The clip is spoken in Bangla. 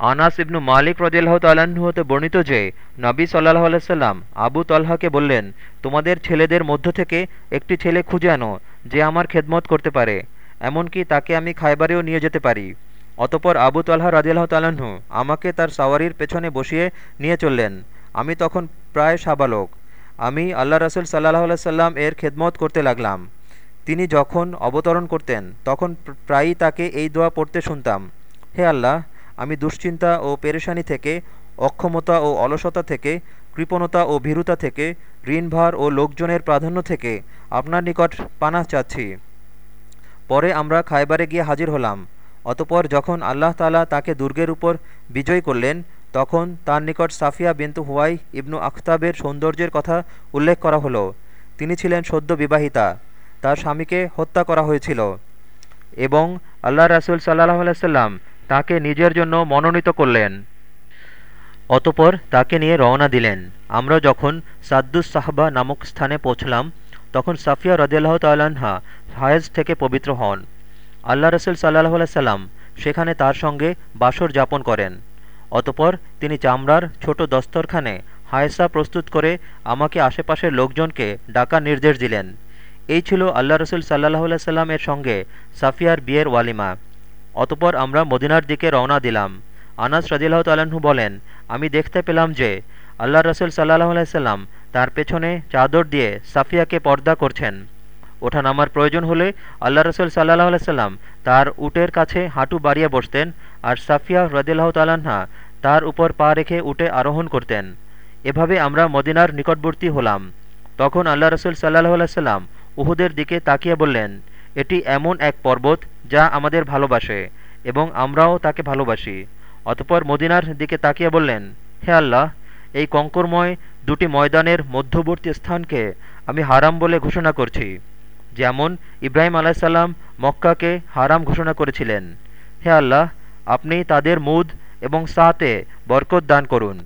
আনাস ইবনু মালিক রদিল্লাহ তাল্লাহ্ন হতে বর্ণিত যে, নবী সাল্লাহ আলাইসাল্লাম আবু তল্লাহকে বললেন, তোমাদের ছেলেদের মধ্য থেকে একটি ছেলে খুঁজে আনো, যে আমার খেদমত করতে পারে, এমনকি তাকে আমি খাইবারেও নিয়ে যেতে পারি। অতপর আবু তল্লাহ রাজিয়াল্লাহ তাল্লাহ্ন আমাকে তার সাওয়ারির পেছনে বসিয়ে নিয়ে চললেন। আমি তখন প্রায় সাবালক। আমি আল্লাহ রসুল সাল্লাহ সাল্লাম এর খেদমত করতে লাগলাম। তিনি যখন অবতরণ করতেন, তখন প্রায়ই তাকে এই দোয়া পড়তে শুনতাম। হে আল্লাহ আমি দুশ্চিন্তা ও পেরেশানি থেকে, অক্ষমতা ও অলসতা থেকে, কৃপণতা ও ভীরুতা থেকে, ঋণভার ও লোকজনের প্রাধান্য থেকে আপনার নিকট পানাহ চাচ্ছি। পরে আমরা খাইবারে গিয়ে হাজির হলাম। অতপর যখন আল্লাহ তালা তাকে দুর্গের উপর বিজয় করলেন, তখন তার নিকট সাফিয়া বিন্তু হুয়াই ইবনু আখতাবের সৌন্দর্যের কথা উল্লেখ করা হলো। তিনি ছিলেন সদ্য বিবাহিতা। তার স্বামীকে হত্যা করা হয়েছিল। এবং আল্লাহ রাসুল সাল্লাহ আলাইসাল্লাম তাকে নিজের জন্য মনোনীত করলেন। অতপর তাকে নিয়ে রওনা দিলেন। আমরা যখন সাদ্দুস সাহবা নামক স্থানে পৌঁছলাম, তখন সাফিয়া রদিয়াল্লাহ তাল্লাহা হায়েজ থেকে পবিত্র হন। আল্লাহ রসুল সাল্লাহ সাল্লাম সেখানে তার সঙ্গে বাসর যাপন করেন। অতপর তিনি চামড়ার ছোট দস্তরখানে হায়েসা প্রস্তুত করে আমাকে আশেপাশের লোকজনকে ডাকা নির্দেশ দিলেন। এই ছিল আল্লাহ রসুল সাল্লাহ সাল্লামের সঙ্গে সাফিয়ার বিয়ের ওয়ালিমা। অতপর আমরা মদিনার দিকে রওনা দিলাম। আনাস রাজিল্লাহ তাল্লাহ্ন বলেন, আমি দেখতে পেলাম যে আল্লাহ রসুল সাল্লাহ আলাইসাল্লাম তার পেছনে চাদর দিয়ে সাফিয়াকে পর্দা করছেন। ওঠা নামার প্রয়োজন হলে আল্লাহ রসুল সাল্লাহ আলাইসাল্লাম তার উটের কাছে হাঁটু বাড়িয়ে বসতেন আর সাফিয়া রদিল্লাহ তাল্লাহা তার উপর পা রেখে উটে আরোহণ করতেন। এভাবে আমরা মদিনার নিকটবর্তী হলাম। তখন আল্লাহ রসুল সাল্লাহ আলাইসাল্লাম উহুদের দিকে তাকিয়ে বললেন এটি এমন এক পর্বত যা আমাদের ভালোবাসে এবং আমরাও তাকে ভালোবাসি। অতপর মদিনার দিকে তাকিয়ে বললেন, হে আল্লাহ, এই কঙ্করময় দুটি ময়দানের মধ্যবর্তী স্থানকে আমি হারাম বলে ঘোষণা করছি, যেমন ইব্রাহিম আলাইসাল্লাম মক্কাকে হারাম ঘোষণা করেছিলেন। হে আল্লাহ, আপনি তাদের মুদ এবং সাতে বরকত দান করুন।